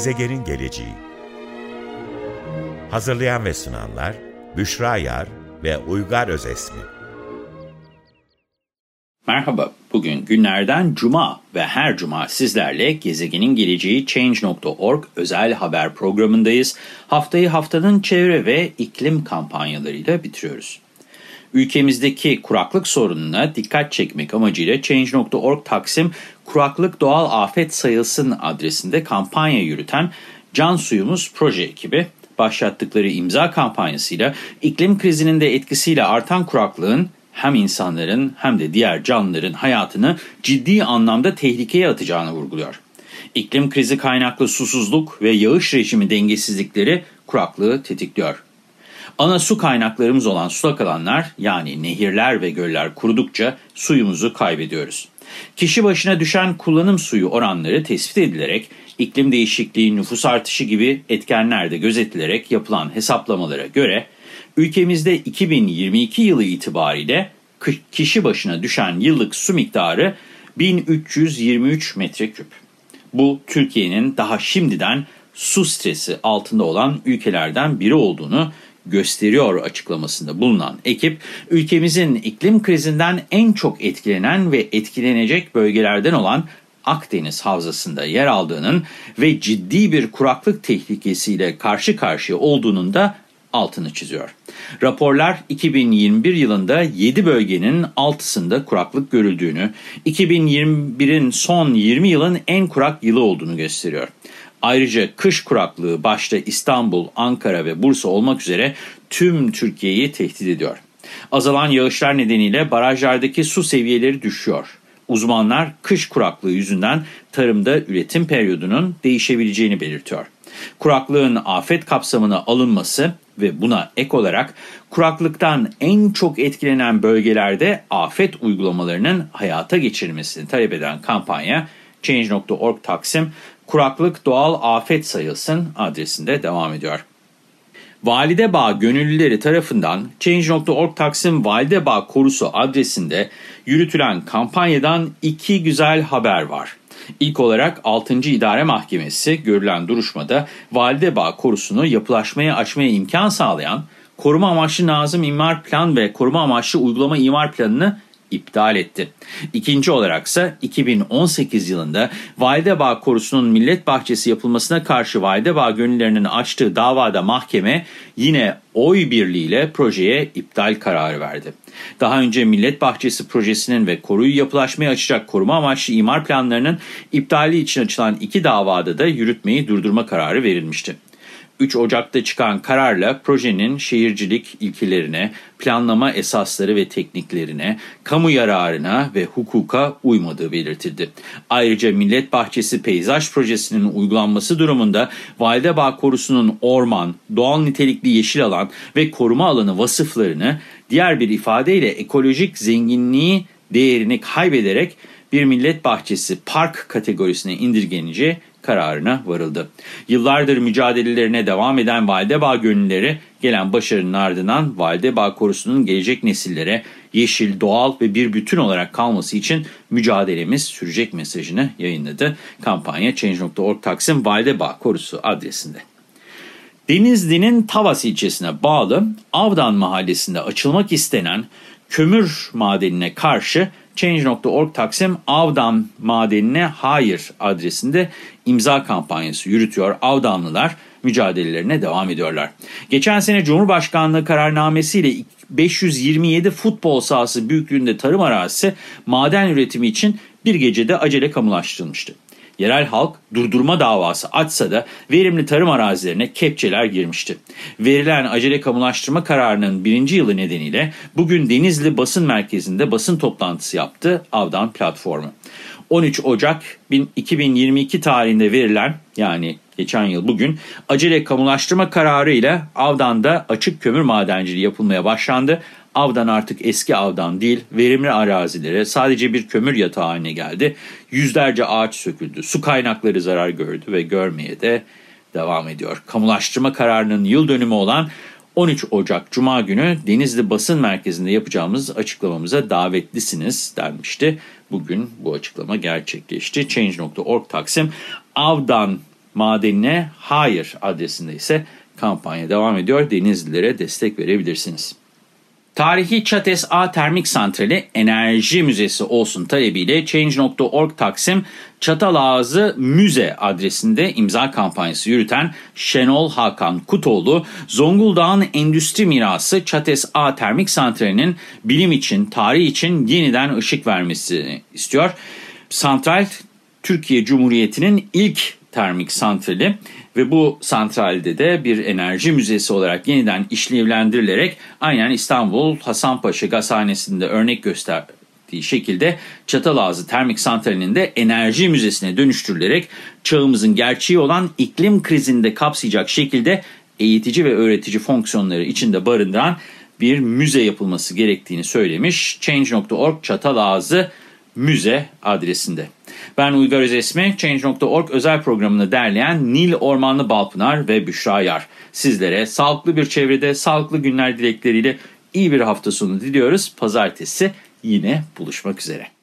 Gezegenin geleceği Hazırlayan ve sunanlar Büşra Yar ve Uygar Özesmi Merhaba, bugün günlerden cuma ve her cuma sizlerle gezegenin geleceği Change.org özel haber programındayız. Haftayı haftanın çevre ve iklim kampanyalarıyla bitiriyoruz. Ülkemizdeki kuraklık sorununa dikkat çekmek amacıyla Change.org Taksim Kuraklık Doğal Afet Sayılsın adresinde kampanya yürüten Can Suyumuz proje ekibi başlattıkları imza kampanyasıyla iklim krizinin de etkisiyle artan kuraklığın hem insanların hem de diğer canlıların hayatını ciddi anlamda tehlikeye atacağını vurguluyor. İklim krizi kaynaklı susuzluk ve yağış rejimi dengesizlikleri kuraklığı tetikliyor. Ana su kaynaklarımız olan sulak alanlar yani nehirler ve göller kurudukça suyumuzu kaybediyoruz. Kişi başına düşen kullanım suyu oranları tespit edilerek iklim değişikliği, nüfus artışı gibi etkenler de gözetilerek yapılan hesaplamalara göre ülkemizde 2022 yılı itibariyle kişi başına düşen yıllık su miktarı 1323 metreküp. Bu Türkiye'nin daha şimdiden su stresi altında olan ülkelerden biri olduğunu gösteriyor açıklamasında bulunan ekip, ülkemizin iklim krizinden en çok etkilenen ve etkilenecek bölgelerden olan Akdeniz Havzası'nda yer aldığının ve ciddi bir kuraklık tehlikesiyle karşı karşıya olduğunun da altını çiziyor. Raporlar 2021 yılında 7 bölgenin 6'sında kuraklık görüldüğünü, 2021'in son 20 yılın en kurak yılı olduğunu gösteriyor. Ayrıca kış kuraklığı başta İstanbul, Ankara ve Bursa olmak üzere tüm Türkiye'yi tehdit ediyor. Azalan yağışlar nedeniyle barajlardaki su seviyeleri düşüyor. Uzmanlar kış kuraklığı yüzünden tarımda üretim periyodunun değişebileceğini belirtiyor. Kuraklığın afet kapsamına alınması ve buna ek olarak kuraklıktan en çok etkilenen bölgelerde afet uygulamalarının hayata geçirilmesini talep eden kampanya Change.org Taksim kuraklık doğal afet sayılsın adresinde devam ediyor. Validebağ gönüllüleri tarafından Change.org Taksim Validebağ Korusu adresinde yürütülen kampanyadan iki güzel haber var. İlk olarak 6. İdare Mahkemesi görülen duruşmada Validebağ Korusu'nu yapılaşmaya açmaya imkan sağlayan koruma amaçlı Nazım İmar Plan ve koruma amaçlı uygulama imar planını iptal etti. İkinci olaraksa 2018 yılında Validebağ Korusu'nun millet bahçesi yapılmasına karşı Validebağ gönüllerinin açtığı davada mahkeme yine oy birliğiyle projeye iptal kararı verdi. Daha önce millet bahçesi projesinin ve koruyu yapılaşmaya açacak koruma amaçlı imar planlarının iptali için açılan iki davada da yürütmeyi durdurma kararı verilmişti. 3 Ocak'ta çıkan kararla projenin şehircilik ilkelerine, planlama esasları ve tekniklerine, kamu yararına ve hukuka uymadığı belirtildi. Ayrıca Millet Bahçesi Peyzaj Projesi'nin uygulanması durumunda Validebağ Korusu'nun orman, doğal nitelikli yeşil alan ve koruma alanı vasıflarını diğer bir ifadeyle ekolojik zenginliği değerini kaybederek bir millet bahçesi park kategorisine indirgeneceği kararına varıldı. Yıllardır mücadelelerine devam eden Validebağ gönülleri gelen başarının ardından Validebağ korusunun gelecek nesillere yeşil, doğal ve bir bütün olarak kalması için mücadelemiz sürecek mesajını yayınladı. Kampanya Change.org Taksim Validebağ Korusu adresinde. Denizli'nin Tavas ilçesine bağlı Avdan mahallesinde açılmak istenen kömür madenine karşı Change.org Taksim Avdam madenine hayır adresinde imza kampanyası yürütüyor. Avdamlılar mücadelelerine devam ediyorlar. Geçen sene Cumhurbaşkanlığı kararnamesiyle 527 futbol sahası büyüklüğünde tarım arazisi maden üretimi için bir gecede acele kamulaştırılmıştı. Yerel halk durdurma davası açsa da verimli tarım arazilerine kepçeler girmişti. Verilen acele kamulaştırma kararının birinci yılı nedeniyle bugün Denizli Basın Merkezi'nde basın toplantısı yaptı Avdan Platformu. 13 Ocak 2022 tarihinde verilen yani geçen yıl bugün acele kamulaştırma kararı ile Avdan'da açık kömür madenciliği yapılmaya başlandı. Avdan artık eski avdan değil, verimli arazilere sadece bir kömür yatağı haline geldi. Yüzlerce ağaç söküldü, su kaynakları zarar gördü ve görmeye de devam ediyor. Kamulaştırma kararının yıl dönümü olan 13 Ocak Cuma günü Denizli Basın Merkezi'nde yapacağımız açıklamamıza davetlisiniz denmişti. Bugün bu açıklama gerçekleşti. Change.org Taksim Avdan madenine hayır adresinde ise kampanya devam ediyor. Denizlilere destek verebilirsiniz. Tarihi Çates A Termik Santrali Enerji Müzesi olsun talebiyle Change.org Taksim Çatalağızı Müze adresinde imza kampanyası yürüten Şenol Hakan Kutoğlu, Zonguldak'ın endüstri mirası Çates A Termik Santrali'nin bilim için, tarih için yeniden ışık vermesini istiyor. Santral, Türkiye Cumhuriyeti'nin ilk termik santrali ve bu santralde de bir enerji müzesi olarak yeniden işlevlendirilerek aynen İstanbul Hasanpaşa Gazhanesi'nde örnek gösterdiği şekilde Çatalazı Termik Santrali'nin de enerji müzesine dönüştürülerek çağımızın gerçeği olan iklim krizinde kapsayacak şekilde eğitici ve öğretici fonksiyonları içinde barındıran bir müze yapılması gerektiğini söylemiş. Change.org Çatalazı Müze adresinde. Ben Uygar Özesmi, Change.org özel programını derleyen Nil Ormanlı Balpınar ve Büşra Yar. Sizlere sağlıklı bir çevrede, sağlıklı günler dilekleriyle iyi bir hafta sonu diliyoruz. Pazartesi yine buluşmak üzere.